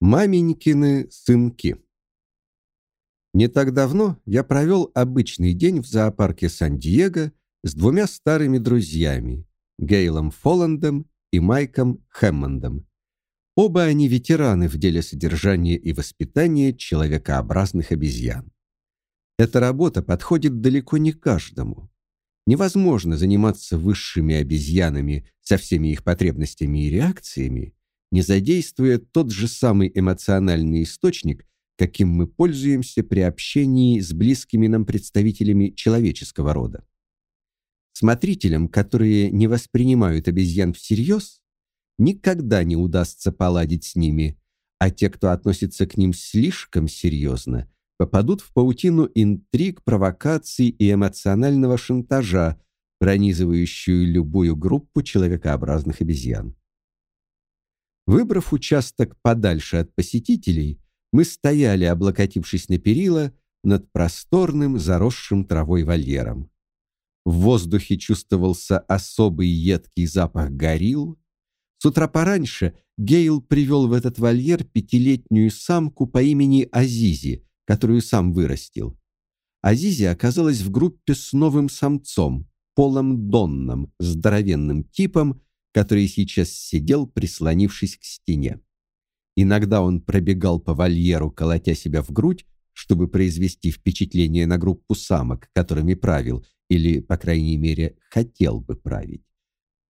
Маменькины сынки. Не так давно я провел обычный день в зоопарке Сан-Диего с двумя старыми друзьями, Гейлом Фолландом и Майком Хэммондом. Оба они ветераны в деле содержания и воспитания человекообразных обезьян. Эта работа подходит далеко не каждому. Невозможно заниматься высшими обезьянами со всеми их потребностями и реакциями, не задействуя тот же самый эмоциональный источник, каким мы пользуемся при общении с близкими нам представителями человеческого рода. Смотрителям, которые не воспринимают обезьян всерьез, никогда не удастся поладить с ними, а те, кто относится к ним слишком серьезно, попадут в паутину интриг, провокаций и эмоционального шантажа, пронизывающую любую группу человекообразных обезьян. Выбрав участок подальше от посетителей, мы стояли, облокотившись на перила, над просторным, заросшим травой вольером. В воздухе чувствовался особый едкий запах горилл. С утра пораньше Гейл привел в этот вольер пятилетнюю самку по имени Азизи, которую сам вырастил. Азизи оказалась в группе с новым самцом, Полом Донном, здоровенным типом, который сейчас сидел, прислонившись к стене. Иногда он пробегал по вольеру, колотя себя в грудь, чтобы произвести впечатление на группу самок, которыми правил, или, по крайней мере, хотел бы править.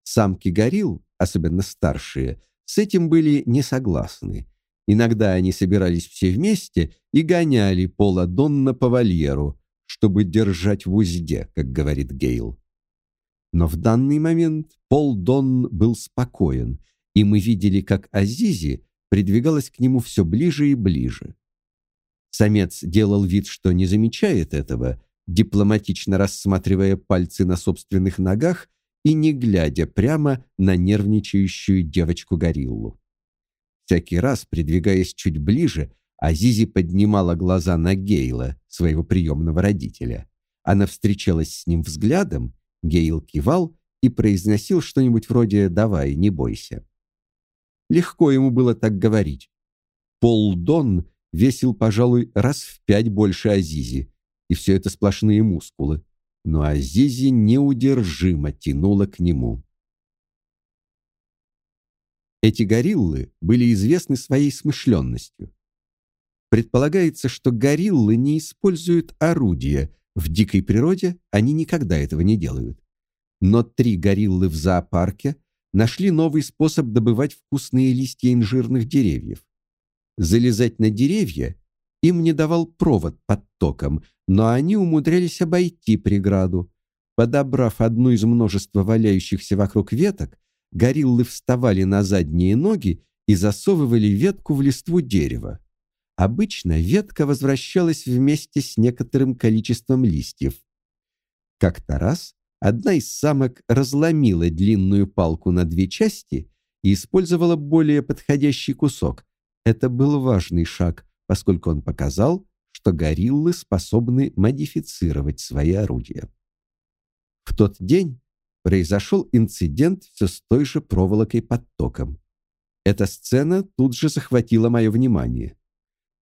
Самки горилл, особенно старшие, с этим были не согласны. Иногда они собирались все вместе и гоняли Пола Донна по вольеру, чтобы держать в узде, как говорит Гейл. Но в данный момент Пол Дон был спокоен, и мы видели, как Азизи придвигалась к нему все ближе и ближе. Самец делал вид, что не замечает этого, дипломатично рассматривая пальцы на собственных ногах и не глядя прямо на нервничающую девочку-гориллу. Всякий раз, придвигаясь чуть ближе, Азизи поднимала глаза на Гейла, своего приемного родителя. Она встречалась с ним взглядом Гейл кивал и произносил что-нибудь вроде «давай, не бойся». Легко ему было так говорить. Пол Дон весил, пожалуй, раз в пять больше Азизи, и все это сплошные мускулы. Но Азизи неудержимо тянула к нему. Эти гориллы были известны своей смышленностью. Предполагается, что гориллы не используют орудия, в дикой природе они никогда этого не делают. Но три гориллы в зоопарке нашли новый способ добывать вкусные листья инжирных деревьев. Залезать на деревья им не давал провод под током, но они умудрялись обойти преграду. Подобрав одну из множества валяющихся вокруг веток, гориллы вставали на задние ноги и засовывали ветку в листву дерева. Обычно ветка возвращалась вместе с некоторым количеством листьев. Как-то раз одна из самок разломила длинную палку на две части и использовала более подходящий кусок. Это был важный шаг, поскольку он показал, что гориллы способны модифицировать свои орудия. В тот день произошел инцидент все с той же проволокой под током. Эта сцена тут же захватила мое внимание.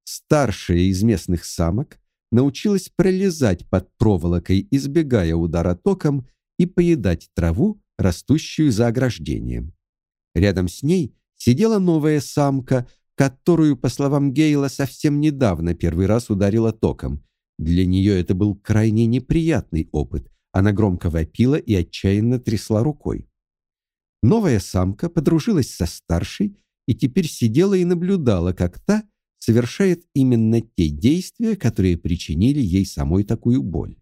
Старшая из местных самок научилась пролезать под проволокой, избегая удара током, и поедать траву, растущую за ограждением. Рядом с ней сидела новая самка, которую, по словам Гейла, совсем недавно первый раз ударила током. Для нее это был крайне неприятный опыт. Она громко вопила и отчаянно трясла рукой. Новая самка подружилась со старшей и теперь сидела и наблюдала, как та совершает именно те действия, которые причинили ей самой такую боль.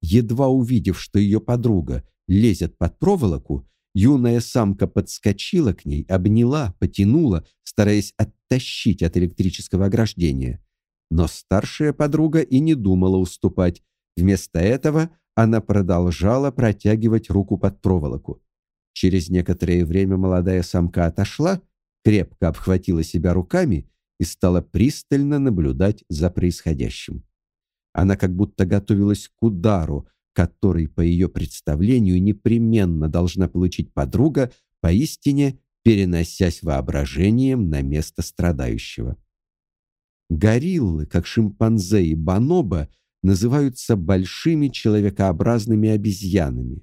Едва увидев, что ее подруга лезет под проволоку, юная самка подскочила к ней, обняла, потянула, стараясь оттащить от электрического ограждения. Но старшая подруга и не думала уступать. Вместо этого она продолжала протягивать руку под проволоку. Через некоторое время молодая самка отошла, крепко обхватила себя руками и стала пристально наблюдать за происходящим. Она как будто готовилась к удару, который, по ее представлению, непременно должна получить подруга, поистине переносясь воображением на место страдающего. Гориллы, как шимпанзе и бонобо, называются большими человекообразными обезьянами.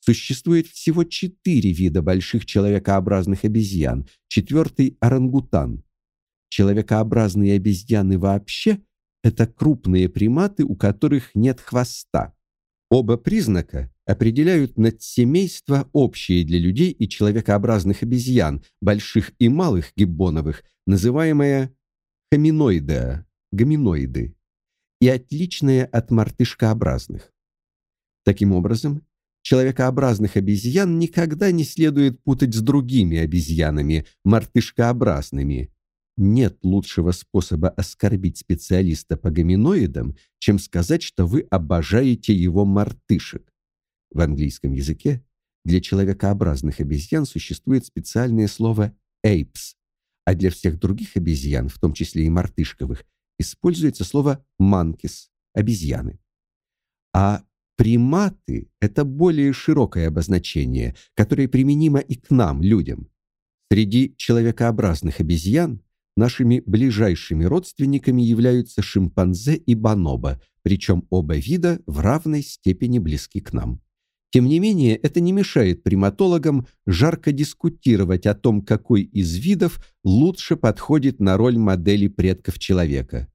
Существует всего четыре вида больших человекообразных обезьян, четвертый орангутан. Человекообразные обезьяны вообще это крупные приматы, у которых нет хвоста. Оба признака определяют надсемейства, общие для людей и человекообразных обезьян, больших и малых гиббоновых, называемое хоминоида, гоминоиды, и отличные от мартышкообразных. Таким образом, человекообразных обезьян никогда не следует путать с другими обезьянами, мартышкообразными, нет лучшего способа оскорбить специалиста по гоминоидам, чем сказать, что вы обожаете его мартышек. В английском языке для человекообразных обезьян существует специальное слово apes, а для всех других обезьян, в том числе и мартышковых, используется слово monkeys обезьяны. А приматы это более широкое обозначение, которое применимо и к нам, людям. Среди человекообразных обезьян Нашими ближайшими родственниками являются шимпанзе и бонобо, причем оба вида в равной степени близки к нам. Тем не менее, это не мешает приматологам жарко дискутировать о том, какой из видов лучше подходит на роль модели предков человека.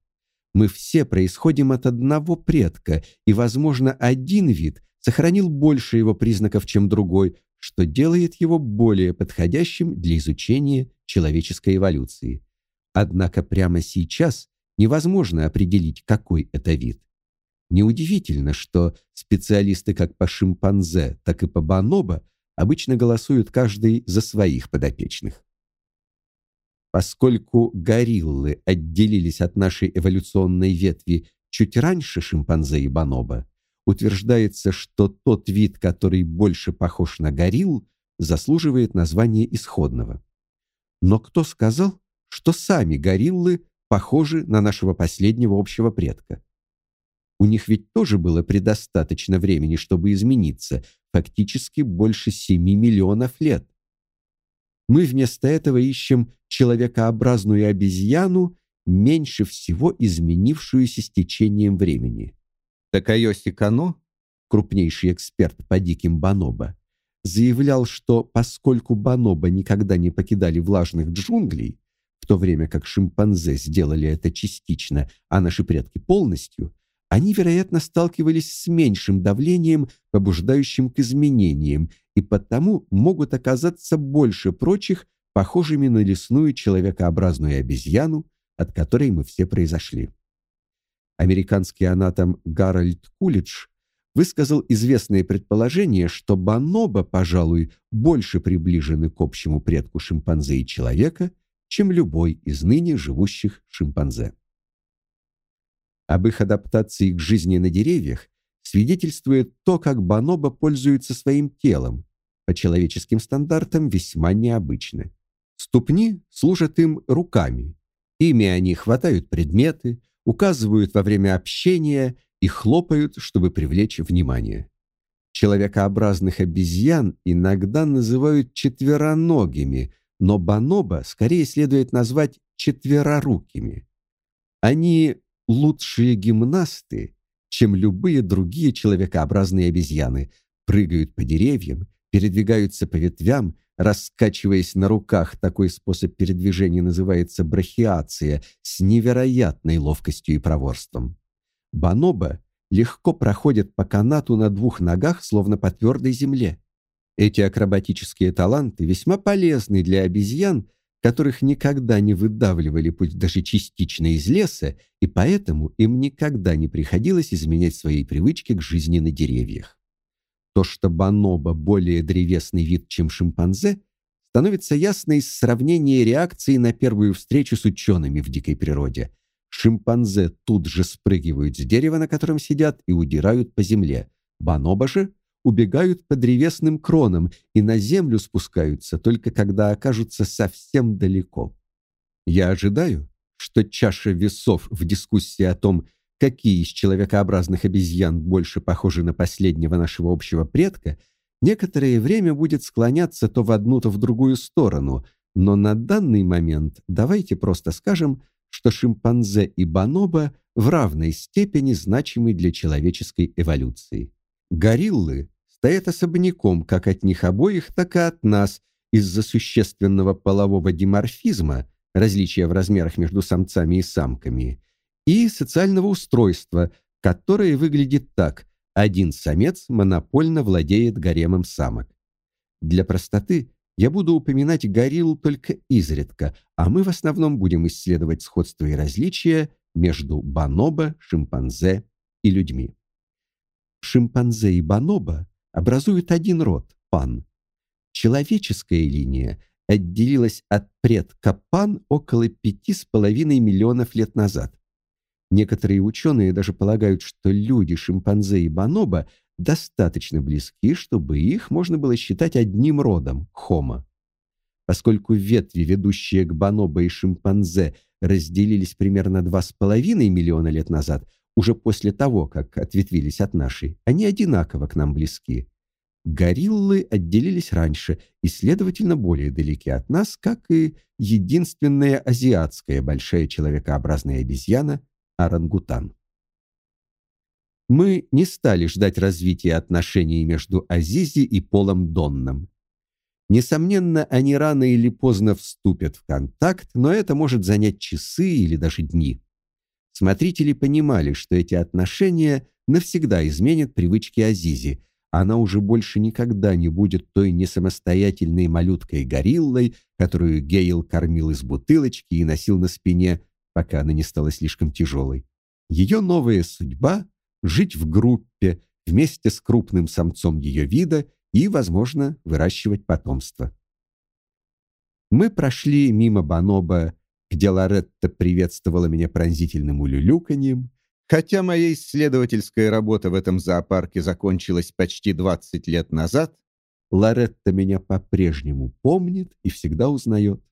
Мы все происходим от одного предка, и, возможно, один вид сохранил больше его признаков, чем другой, что делает его более подходящим для изучения человеческой эволюции. Однако прямо сейчас невозможно определить, какой это вид. Неудивительно, что специалисты как по шимпанзе, так и по бонобо обычно голосуют каждый за своих подопечных. Поскольку гориллы отделились от нашей эволюционной ветви чуть раньше шимпанзе и бонобо, утверждается, что тот вид, который больше похож на горилл, заслуживает названия исходного. Но кто сказал, что сами гориллы похожи на нашего последнего общего предка. У них ведь тоже было предостаточно времени, чтобы измениться, фактически больше 7 миллионов лет. Мы вместо этого ищем человекообразную обезьяну, меньше всего изменившуюся с течением времени. Такайоси Кано, крупнейший эксперт по диким бонобо, заявлял, что поскольку бонобо никогда не покидали влажных джунглей, в то время как шимпанзе сделали это частично, а наши предки полностью, они, вероятно, сталкивались с меньшим давлением, побуждающим к изменениям, и потому могут оказаться больше прочих похожими на лесную человекообразную обезьяну, от которой мы все произошли. Американский анатом Гарольд Кулидж высказал известное предположение, что бонобо, пожалуй, больше приближены к общему предку шимпанзе и человека, чем любой из ныне живущих шимпанзе. Об их адаптации к жизни на деревьях свидетельствует то, как бонобо пользуются своим телом, по человеческим стандартам весьма необычно. Ступни служат им руками. Ими они хватают предметы, указывают во время общения и хлопают, чтобы привлечь внимание. Человекообразных обезьян иногда называют четвероногими, но бонобо скорее следует назвать четверорукими. Они лучшие гимнасты, чем любые другие человекообразные обезьяны, прыгают по деревьям, передвигаются по ветвям, раскачиваясь на руках. Такой способ передвижения называется брахиация с невероятной ловкостью и проворством. Бонобо легко проходят по канату на двух ногах, словно по твердой земле. Эти акробатические таланты весьма полезны для обезьян, которых никогда не выдавливали пусть даже частично из леса, и поэтому им никогда не приходилось изменять свои привычки к жизни на деревьях. То, что бонобо более древесный вид, чем шимпанзе, становится ясно из сравнения реакции на первую встречу с учеными в дикой природе. Шимпанзе тут же спрыгивают с дерева, на котором сидят, и удирают по земле. Бонобо же убегают по древесным кронам и на землю спускаются только когда окажутся совсем далеко. Я ожидаю, что чаша весов в дискуссии о том, какие из человекообразных обезьян больше похожи на последнего нашего общего предка, некоторое время будет склоняться то в одну, то в другую сторону, но на данный момент давайте просто скажем, что шимпанзе и бонобо в равной степени значимы для человеческой эволюции. Гориллы стоят особняком как от них обоих, так и от нас из-за существенного полового диморфизма, различия в размерах между самцами и самками, и социального устройства, которое выглядит так: один самец монопольно владеет гаремом самок. Для простоты я буду упоминать горилл только изредка, а мы в основном будем исследовать сходства и различия между бонобо, шимпанзе и людьми. Шимпанзе и бонобо образуют один род пан. Человеческая линия отделилась от предка пан около пяти с половиной миллионов лет назад. Некоторые ученые даже полагают, что люди, шимпанзе и бонобо достаточно близки, чтобы их можно было считать одним родом Homo. Поскольку ветви, ведущие к бонобо и шимпанзе, разделились примерно 2,5 миллиона лет назад, уже после того, как ответвились от нашей, они одинаково к нам близки. Гориллы отделились раньше и, следовательно, более далеки от нас, как и единственная азиатская большая человекообразная обезьяна орангутан. Мы не стали ждать развития отношений между Азизи и Полом Донном. Несомненно, они рано или поздно вступят в контакт, но это может занять часы или даже дни. Смотрители понимали, что эти отношения навсегда изменят привычки Азизи. Она уже больше никогда не будет той несамостоятельной малюткой-гориллой, которую Гейл кормил из бутылочки и носил на спине, пока она не стала слишком тяжелой. Ее новая судьба жить в группе вместе с крупным самцом ее вида и, возможно, выращивать потомство. Мы прошли мимо Баноба, где Лоретта приветствовала меня пронзительным улюлюканьем. Хотя моя исследовательская работа в этом зоопарке закончилась почти 20 лет назад, Лоретта меня по-прежнему помнит и всегда узнает.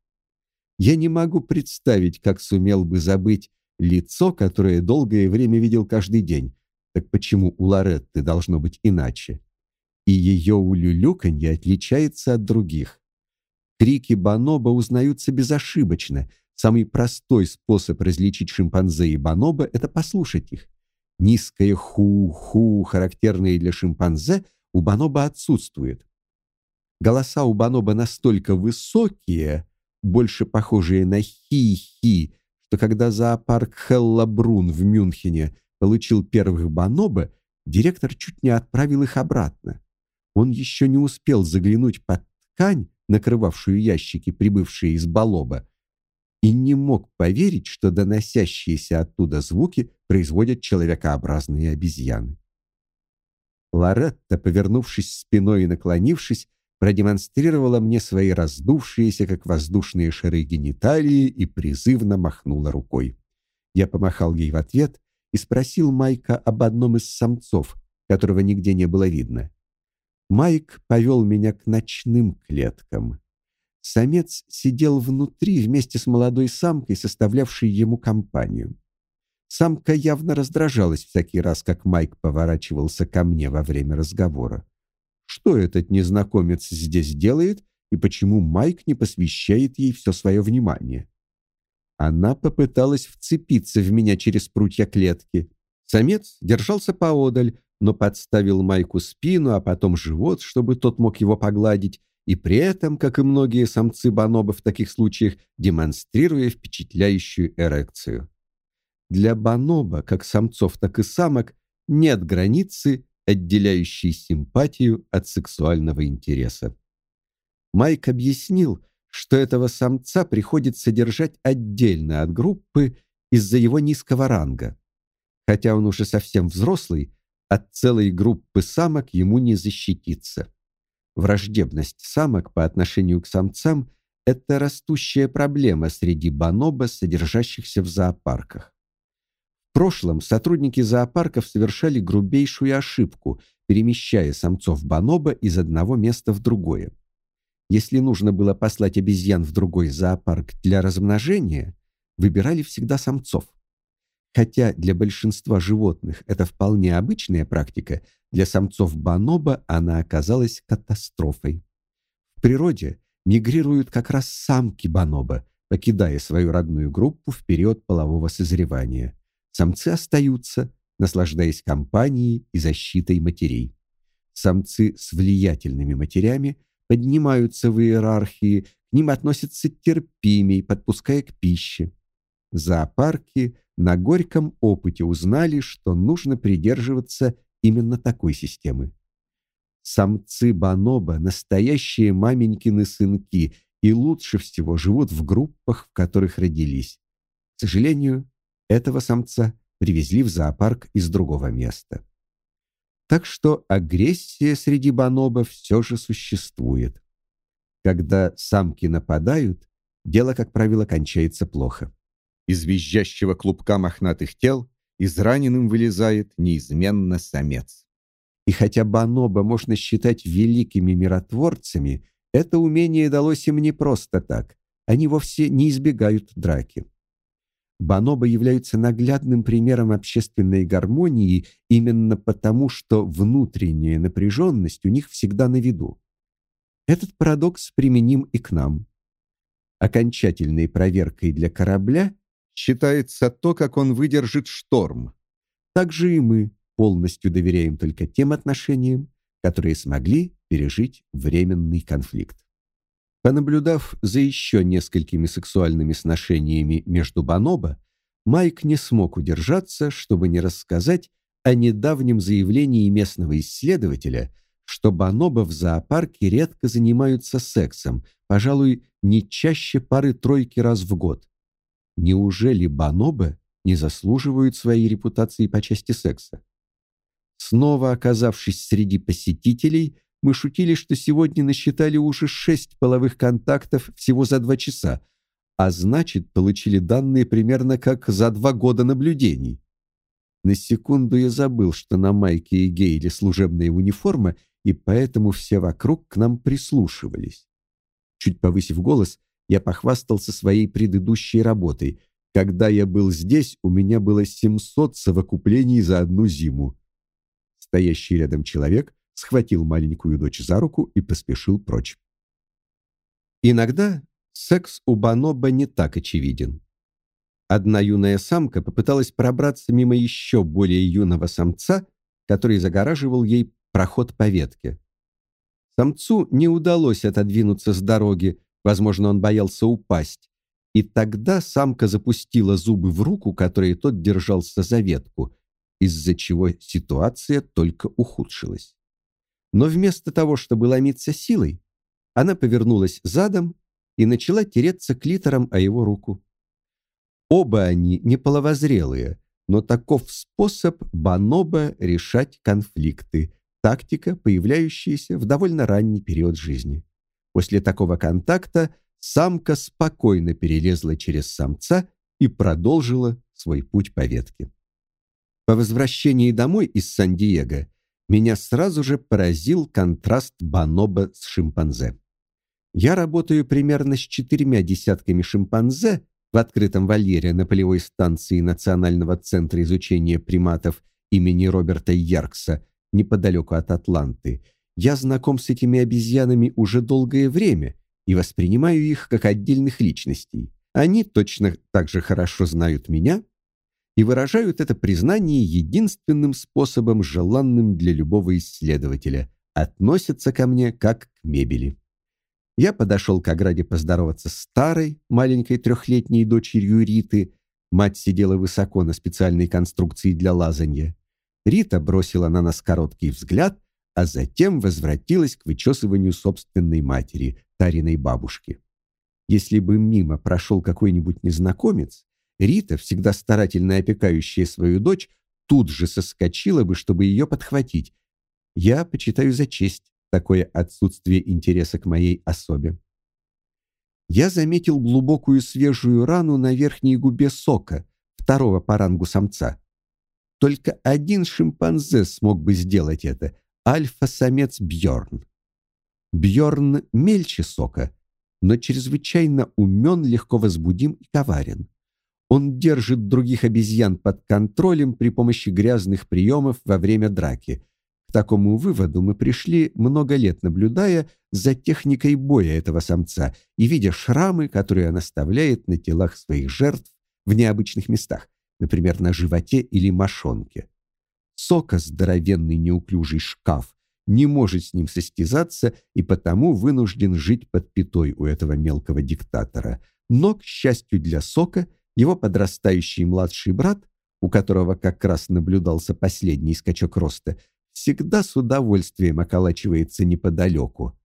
Я не могу представить, как сумел бы забыть лицо, которое долгое время видел каждый день, так почему у Лоретты должно быть иначе? И ее улюлюканье отличается от других. Крики бонобо узнаются безошибочно. Самый простой способ различить шимпанзе и бонобо – это послушать их. Низкое ху-ху, характерное для шимпанзе, у бонобо отсутствует. Голоса у бонобо настолько высокие, больше похожие на хи-хи, что когда зоопарк Хеллабрун в Мюнхене получил первых бонобо, директор чуть не отправил их обратно. Он еще не успел заглянуть под ткань, накрывавшую ящики, прибывшие из Балоба, и не мог поверить, что доносящиеся оттуда звуки производят человекообразные обезьяны. Лоретта, повернувшись спиной и наклонившись, продемонстрировала мне свои раздувшиеся, как воздушные шары гениталии и призывно махнула рукой. Я помахал ей в ответ и спросил Майка об одном из самцов, которого нигде не было видно. Майк повел меня к ночным клеткам. Самец сидел внутри вместе с молодой самкой, составлявшей ему компанию. Самка явно раздражалась всякий раз, как Майк поворачивался ко мне во время разговора. Что этот незнакомец здесь делает и почему Майк не посвящает ей все свое внимание? Она попыталась вцепиться в меня через прутья клетки. Самец держался поодаль, но подставил Майку спину, а потом живот, чтобы тот мог его погладить, и при этом, как и многие самцы бонобо в таких случаях, демонстрируя впечатляющую эрекцию. Для бонобо, как самцов, так и самок, нет границы, отделяющей симпатию от сексуального интереса. Майк объяснил, что этого самца приходится держать отдельно от группы из-за его низкого ранга. Хотя он уже совсем взрослый, от целой группы самок ему не защититься. Враждебность самок по отношению к самцам это растущая проблема среди бонобо, содержащихся в зоопарках. В прошлом сотрудники зоопарков совершали грубейшую ошибку, перемещая самцов бонобо из одного места в другое. Если нужно было послать обезьян в другой зоопарк для размножения, выбирали всегда самцов. Хотя для большинства животных это вполне обычная практика, для самцов бонобо она оказалась катастрофой. В природе мигрируют как раз самки бонобо, покидая свою родную группу в период полового созревания. Самцы остаются, наслаждаясь компанией и защитой матерей. Самцы с влиятельными матерями поднимаются в иерархии, к ним относятся терпимей, подпуская к пище. Зоопарки на горьком опыте узнали, что нужно придерживаться именно такой системы. Самцы бонобо настоящие маменькины сынки и лучше всего живут в группах, в которых родились. К сожалению, этого самца привезли в зоопарк из другого места. Так что агрессия среди бонобо все же существует. Когда самки нападают, дело, как правило, кончается плохо. Из визжащего клубка мохнатых тел израненным вылезает неизменно самец. И хотя бонобо можно считать великими миротворцами, это умение далось им не просто так. Они вовсе не избегают драки. Бонобо являются наглядным примером общественной гармонии именно потому, что внутренняя напряженность у них всегда на виду. Этот парадокс применим и к нам. Окончательной проверкой для корабля считается то, как он выдержит шторм. Также и мы полностью доверяем только тем отношениям, которые смогли пережить временный конфликт. Понаблюдав за еще несколькими сексуальными сношениями между бонобо, Майк не смог удержаться, чтобы не рассказать о недавнем заявлении местного исследователя, что бонобо в зоопарке редко занимаются сексом, пожалуй, не чаще пары-тройки раз в год. Неужели бонобо не заслуживают своей репутации по части секса? Снова оказавшись среди посетителей, мы шутили, что сегодня насчитали уже шесть половых контактов всего за два часа, а значит, получили данные примерно как за два года наблюдений. На секунду я забыл, что на Майке и Гейле служебная униформа, и поэтому все вокруг к нам прислушивались. Чуть повысив голос, я похвастался своей предыдущей работой. Когда я был здесь, у меня было 700 совокуплений за одну зиму. Стоящий рядом человек схватил маленькую дочь за руку и поспешил прочь. Иногда секс у Баноба не так очевиден. Одна юная самка попыталась пробраться мимо еще более юного самца, который загораживал ей проход по ветке. Самцу не удалось отодвинуться с дороги, возможно, он боялся упасть. И тогда самка запустила зубы в руку, которой тот держался за ветку, из-за чего ситуация только ухудшилась. Но вместо того, чтобы ломиться силой, она повернулась задом и начала тереться клитором о его руку. Оба они не половозрелые, но таков способ бонобо решать конфликты, тактика, появляющаяся в довольно ранний период жизни. После такого контакта самка спокойно перелезла через самца и продолжила свой путь по ветке. По возвращении домой из Сан-Диего меня сразу же поразил контраст бонобо с шимпанзе. Я работаю примерно с четырьмя десятками шимпанзе в открытом вольере на полевой станции Национального центра изучения приматов имени Роберта Яркса неподалеку от Атланты. Я знаком с этими обезьянами уже долгое время и воспринимаю их как отдельных личностей. Они точно так же хорошо знают меня и выражают это признание единственным способом, желанным для любого исследователя относятся ко мне как к мебели. Я подошел к ограде поздороваться с старой, маленькой трехлетней дочерью Риты. Мать сидела высоко на специальной конструкции для лазанья. Рита бросила на нас короткий взгляд, а затем возвратилась к вычесыванию собственной матери, Тариной бабушки. Если бы мимо прошел какой-нибудь незнакомец, Рита, всегда старательно опекающая свою дочь, тут же соскочила бы, чтобы ее подхватить. Я почитаю за честь такое отсутствие интереса к моей особе. Я заметил глубокую свежую рану на верхней губе сока, второго по рангу самца. Только один шимпанзе смог бы сделать это альфа-самец Бьорн. Бьорн мельче сока, но чрезвычайно умен, легко возбудим и коварен. Он держит других обезьян под контролем при помощи грязных приемов во время драки. К такому выводу мы пришли много лет, наблюдая за техникой боя этого самца и видя шрамы, которые он оставляет на телах своих жертв в необычных местах, например, на животе или мошонке. Сока, здоровенный неуклюжий шкаф, не может с ним состязаться и потому вынужден жить под пятой у этого мелкого диктатора. Но, к счастью для Сока, его подрастающий младший брат, у которого как раз наблюдался последний скачок роста, всегда с удовольствием околачивается неподалеку.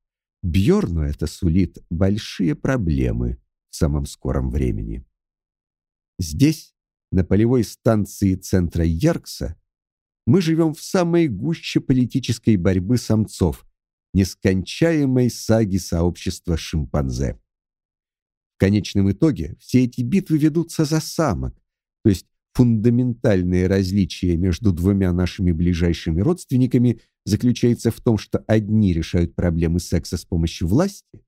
Бьорну это сулит большие проблемы в самом скором времени. Здесь, на полевой станции центра Яркса, мы живем в самой гуще политической борьбы самцов, нескончаемой саги сообщества шимпанзе. В конечном итоге все эти битвы ведутся за самок, то есть фундаментальное различие между двумя нашими ближайшими родственниками заключается в том, что одни решают проблемы секса с помощью власти,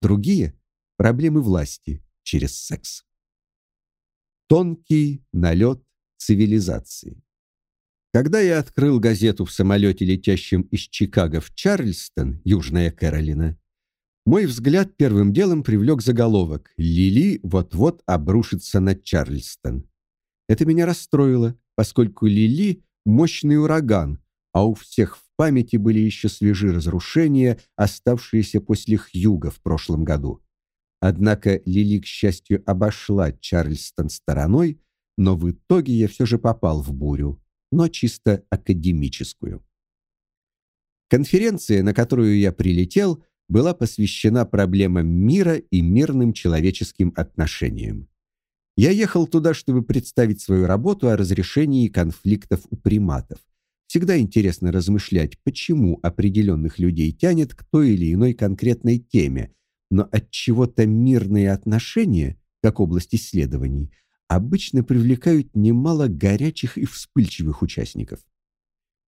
другие проблемы власти через секс. Тонкий налет цивилизации. Когда я открыл газету в самолете, летящем из Чикаго в Чарльстон, Южная Каролина, мой взгляд первым делом привлек заголовок «Лили вот-вот обрушится на Чарльстон». Это меня расстроило, поскольку Лили – мощный ураган, а у всех в памяти были еще свежие разрушения, оставшиеся после Хьюга в прошлом году. Однако Лили, к счастью, обошла Чарльстон стороной, но в итоге я все же попал в бурю но чисто академическую. Конференция, на которую я прилетел, была посвящена проблемам мира и мирным человеческим отношениям. Я ехал туда, чтобы представить свою работу о разрешении конфликтов у приматов. Всегда интересно размышлять, почему определенных людей тянет к той или иной конкретной теме, но от чего-то мирные отношения, как область исследований, обычно привлекают немало горячих и вспыльчивых участников.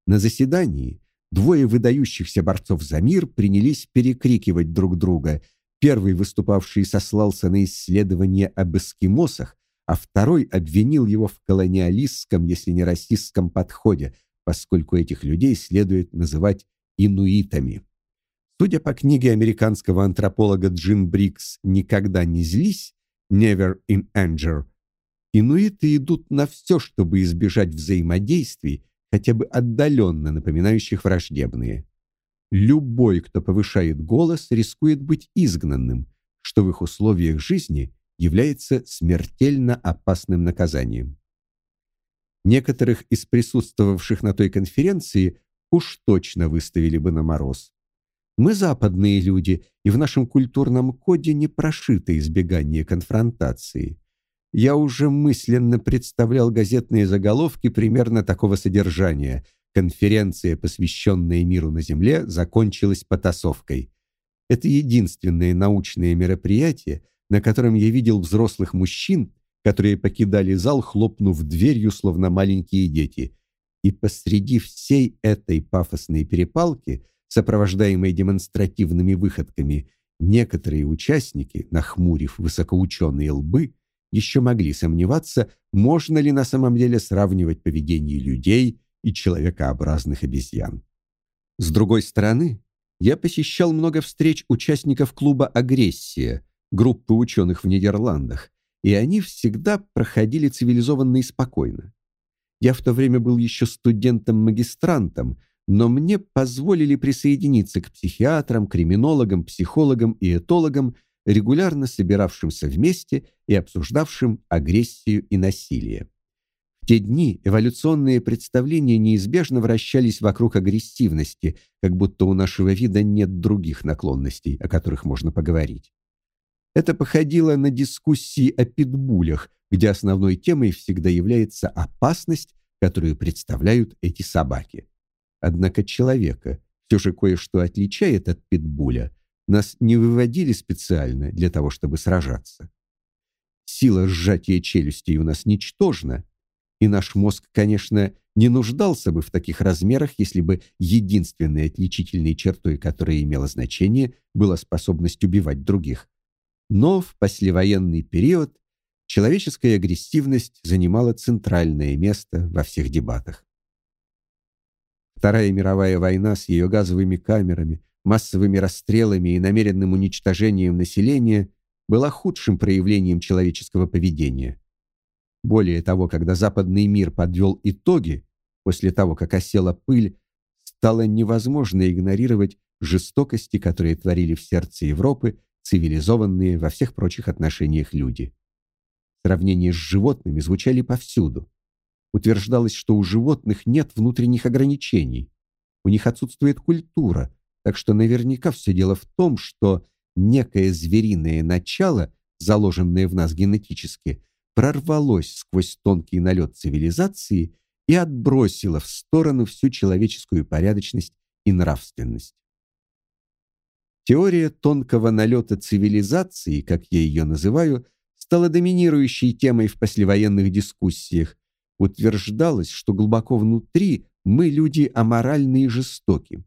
На заседании двое выдающихся борцов за мир принялись перекрикивать друг друга. Первый выступавший сослался на исследования об эскимосах, а второй обвинил его в колониалистском, если не расистском подходе, поскольку этих людей следует называть инуитами. Судя по книге американского антрополога Джин Брикс «Никогда не злись» Never in Anger, Инуиты идут на все, чтобы избежать взаимодействий, хотя бы отдаленно напоминающих враждебные. Любой, кто повышает голос, рискует быть изгнанным, что в их условиях жизни является смертельно опасным наказанием. Некоторых из присутствовавших на той конференции уж точно выставили бы на мороз. Мы западные люди, и в нашем культурном коде не прошито избегание конфронтации я уже мысленно представлял газетные заголовки примерно такого содержания. Конференция, посвященная миру на Земле, закончилась потасовкой. Это единственное научное мероприятие, на котором я видел взрослых мужчин, которые покидали зал, хлопнув дверью, словно маленькие дети. И посреди всей этой пафосной перепалки, сопровождаемой демонстративными выходками, некоторые участники, нахмурив высокоученые лбы, еще могли сомневаться, можно ли на самом деле сравнивать поведение людей и человекообразных обезьян. С другой стороны, я посещал много встреч участников клуба «Агрессия», группы ученых в Нидерландах, и они всегда проходили цивилизованно и спокойно. Я в то время был еще студентом-магистрантом, но мне позволили присоединиться к психиатрам, криминологам, психологам и этологам, регулярно собиравшимся вместе и обсуждавшим агрессию и насилие. В те дни эволюционные представления неизбежно вращались вокруг агрессивности, как будто у нашего вида нет других наклонностей, о которых можно поговорить. Это походило на дискуссии о питбулях, где основной темой всегда является опасность, которую представляют эти собаки. Однако человека все же кое-что отличает от питбуля – нас не выводили специально для того, чтобы сражаться. Сила сжатия челюстей у нас ничтожна, и наш мозг, конечно, не нуждался бы в таких размерах, если бы единственной отличительной чертой, которая имела значение, была способность убивать других. Но в послевоенный период человеческая агрессивность занимала центральное место во всех дебатах. Вторая мировая война с ее газовыми камерами, массовыми расстрелами и намеренным уничтожением населения была худшим проявлением человеческого поведения. Более того, когда западный мир подвел итоги, после того, как осела пыль, стало невозможно игнорировать жестокости, которые творили в сердце Европы цивилизованные во всех прочих отношениях люди. Сравнения с животными звучали повсюду. Утверждалось, что у животных нет внутренних ограничений. У них отсутствует культура, так что наверняка все дело в том, что некое звериное начало, заложенное в нас генетически, прорвалось сквозь тонкий налет цивилизации и отбросило в сторону всю человеческую порядочность и нравственность. Теория тонкого налета цивилизации, как я ее называю, стала доминирующей темой в послевоенных дискуссиях. Утверждалось, что глубоко внутри мы люди аморальные и жестоки.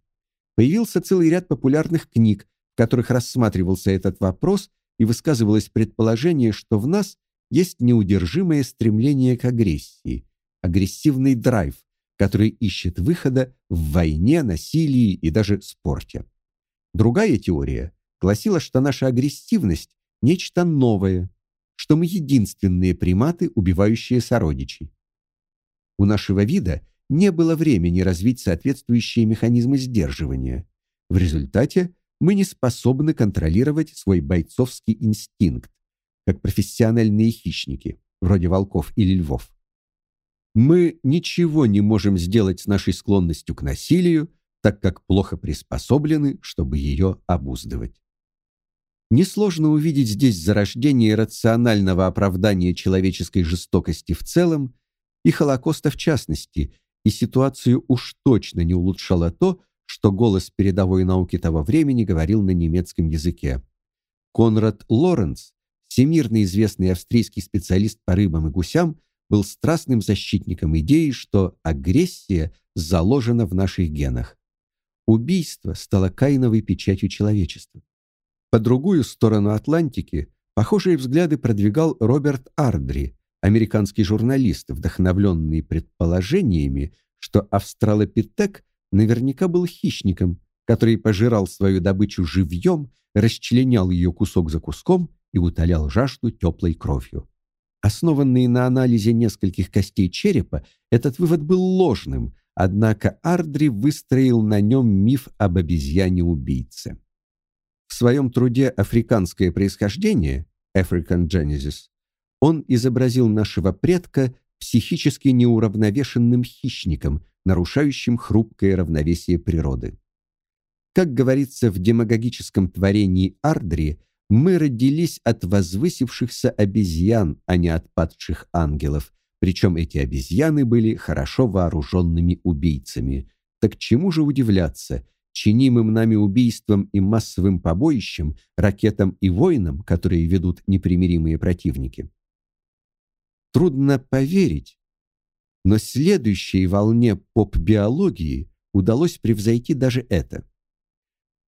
Появился целый ряд популярных книг, в которых рассматривался этот вопрос и высказывалось предположение, что в нас есть неудержимое стремление к агрессии, агрессивный драйв, который ищет выхода в войне, насилии и даже спорте. Другая теория гласила, что наша агрессивность нечто новое, что мы единственные приматы, убивающие сородичей. У нашего вида не было времени развить соответствующие механизмы сдерживания. В результате мы не способны контролировать свой бойцовский инстинкт, как профессиональные хищники, вроде волков или львов. Мы ничего не можем сделать с нашей склонностью к насилию, так как плохо приспособлены, чтобы ее обуздывать. Несложно увидеть здесь зарождение рационального оправдания человеческой жестокости в целом и Холокоста в частности, и ситуацию уж точно не улучшало то, что голос передовой науки того времени говорил на немецком языке. Конрад Лоренц, всемирно известный австрийский специалист по рыбам и гусям, был страстным защитником идеи, что агрессия заложена в наших генах. Убийство стало каиновой печатью человечества. По другую сторону Атлантики похожие взгляды продвигал Роберт Ардри, американский журналист, вдохновленный предположениями, что австралопитек наверняка был хищником, который пожирал свою добычу живьем, расчленял ее кусок за куском и утолял жажду теплой кровью. Основанный на анализе нескольких костей черепа, этот вывод был ложным, однако Ардри выстроил на нем миф об обезьяне-убийце. В своем труде «Африканское происхождение» African Genesis он изобразил нашего предка психически неуравновешенным хищником, нарушающим хрупкое равновесие природы. Как говорится в демагогическом творении Ардри, мы родились от возвысившихся обезьян, а не от падших ангелов. Причем эти обезьяны были хорошо вооруженными убийцами. Так чему же удивляться? чинимым нами убийством и массовым побоищем, ракетам и войнам, которые ведут непримиримые противники. Трудно поверить, но следующей волне поп-биологии удалось превзойти даже это.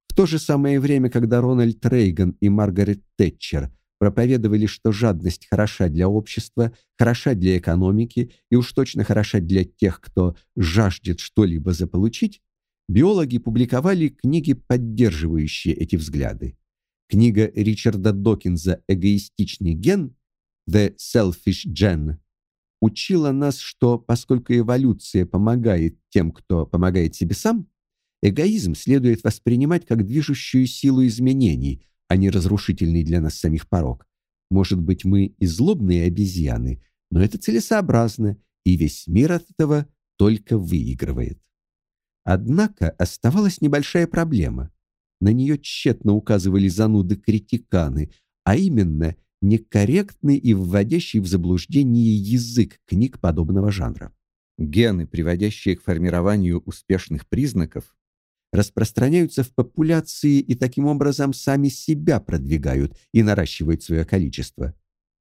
В то же самое время, когда Рональд Рейган и Маргарет Тэтчер проповедовали, что жадность хороша для общества, хороша для экономики и уж точно хороша для тех, кто жаждет что-либо заполучить, биологи публиковали книги, поддерживающие эти взгляды. Книга Ричарда Докинза «Эгоистичный ген» The Selfish Gen, учила нас, что поскольку эволюция помогает тем, кто помогает себе сам, эгоизм следует воспринимать как движущую силу изменений, а не разрушительный для нас самих порок. Может быть, мы и злобные обезьяны, но это целесообразно, и весь мир от этого только выигрывает. Однако оставалась небольшая проблема. На нее тщетно указывали зануды-критиканы, а именно – некорректный и вводящий в заблуждение язык книг подобного жанра. Гены, приводящие к формированию успешных признаков, распространяются в популяции и таким образом сами себя продвигают и наращивают свое количество.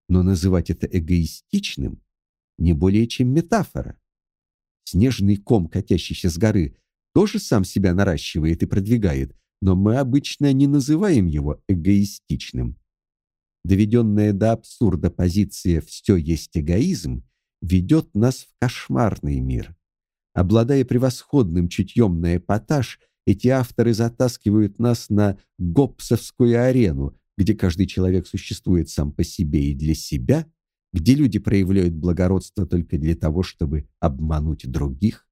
Но называть это эгоистичным не более чем метафора. Снежный ком, катящийся с горы, тоже сам себя наращивает и продвигает, но мы обычно не называем его эгоистичным. Доведенная до абсурда позиция «все есть эгоизм» ведет нас в кошмарный мир. Обладая превосходным чутьем на эпатаж, эти авторы затаскивают нас на гопсовскую арену, где каждый человек существует сам по себе и для себя, где люди проявляют благородство только для того, чтобы обмануть других.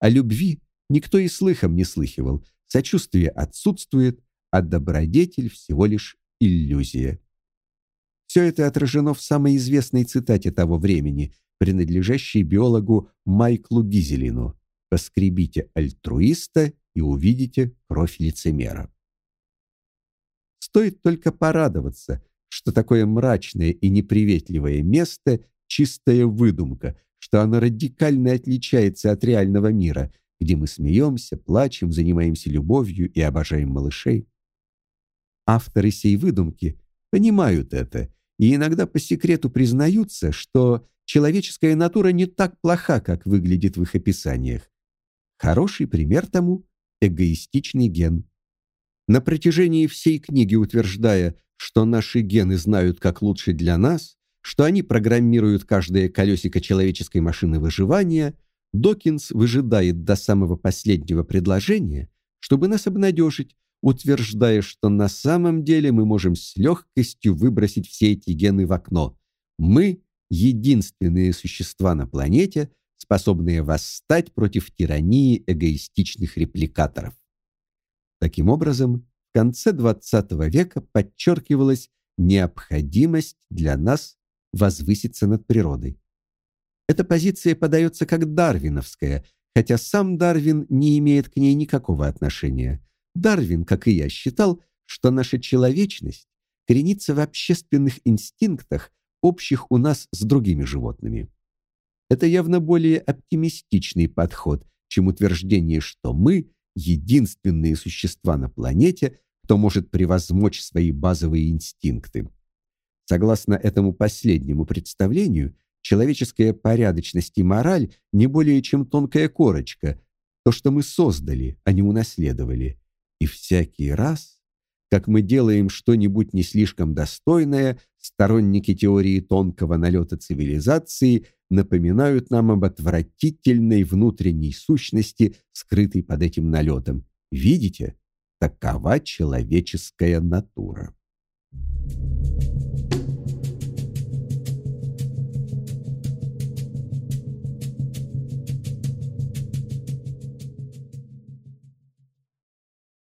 О любви никто и слыхом не слыхивал, сочувствие отсутствует, а добродетель всего лишь иллюзия. Все это отражено в самой известной цитате того времени, принадлежащей биологу Майклу Гизелину: "Поскребите альтруиста и увидите кровь лицемера". Стоит только порадоваться, что такое мрачное и неприветливое место чистая выдумка, что оно радикально отличается от реального мира, где мы смеемся, плачем, занимаемся любовью и обожаем малышей. Авторы сей выдумки понимают это и иногда по секрету признаются, что человеческая натура не так плоха, как выглядит в их описаниях. Хороший пример тому эгоистичный ген. На протяжении всей книги утверждая, что наши гены знают, как лучше для нас, что они программируют каждое колесико человеческой машины выживания, Докинс выжидает до самого последнего предложения, чтобы нас обнадежить, утверждая, что на самом деле мы можем с легкостью выбросить все эти гены в окно. Мы единственные существа на планете, способные восстать против тирании эгоистичных репликаторов. Таким образом, в конце XX века подчеркивалась необходимость для нас возвыситься над природой. Эта позиция подается как дарвиновская, хотя сам Дарвин не имеет к ней никакого отношения. Дарвин, как и я, считал, что наша человечность коренится в общественных инстинктах, общих у нас с другими животными. Это явно более оптимистичный подход, чем утверждение, что мы единственные существа на планете, кто может превозмочь свои базовые инстинкты. Согласно этому последнему представлению, человеческая порядочность и мораль не более чем тонкая корочка, то, что мы создали, а не унаследовали. И всякий раз, как мы делаем что-нибудь не слишком достойное, сторонники теории тонкого налета цивилизации напоминают нам об отвратительной внутренней сущности, скрытой под этим налетом. Видите? Такова человеческая натура. Thank you.